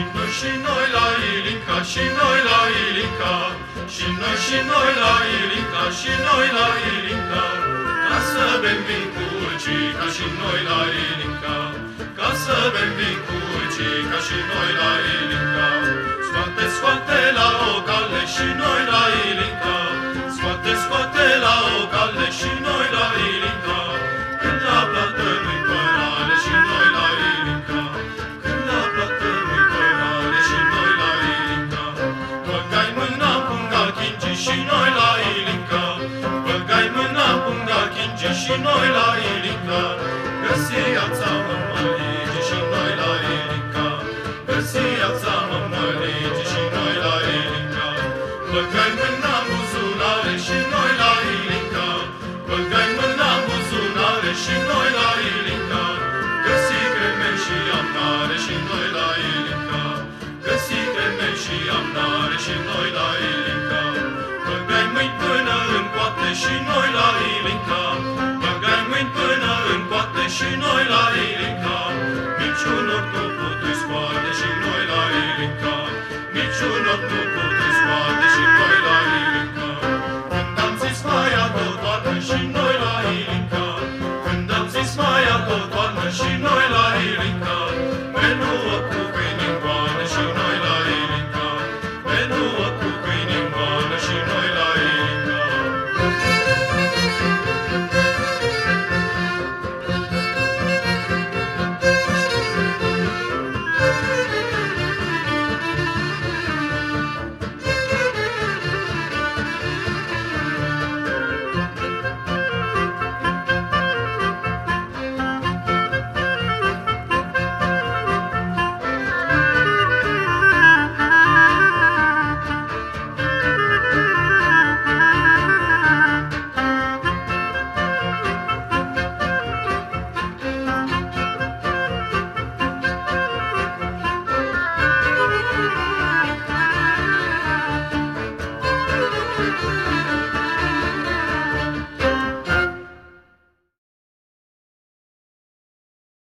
Și noi și noi la Ilinca, și noi la Ilinca, și noi și noi la Ilinca, și noi la Ilinca, ca să bem vin cu ca și noi la Ilinca, ca să bem vin cu ca și noi la Ilinca. Și noi la Ilinca, găsi ața mămăligi și noi la Ilinca, găsi ața mămăligi și noi la Ilinca. Băgai mâna în buzunare și noi la Ilinca, băgai mâna în buzunare și noi la Ilinca, găsi creme și amnare și noi la Ilinca, găsi creme și amnare și noi la Ilinca. Băgai mâini până în coate și noi la Ilinca, și noi la Ilinca,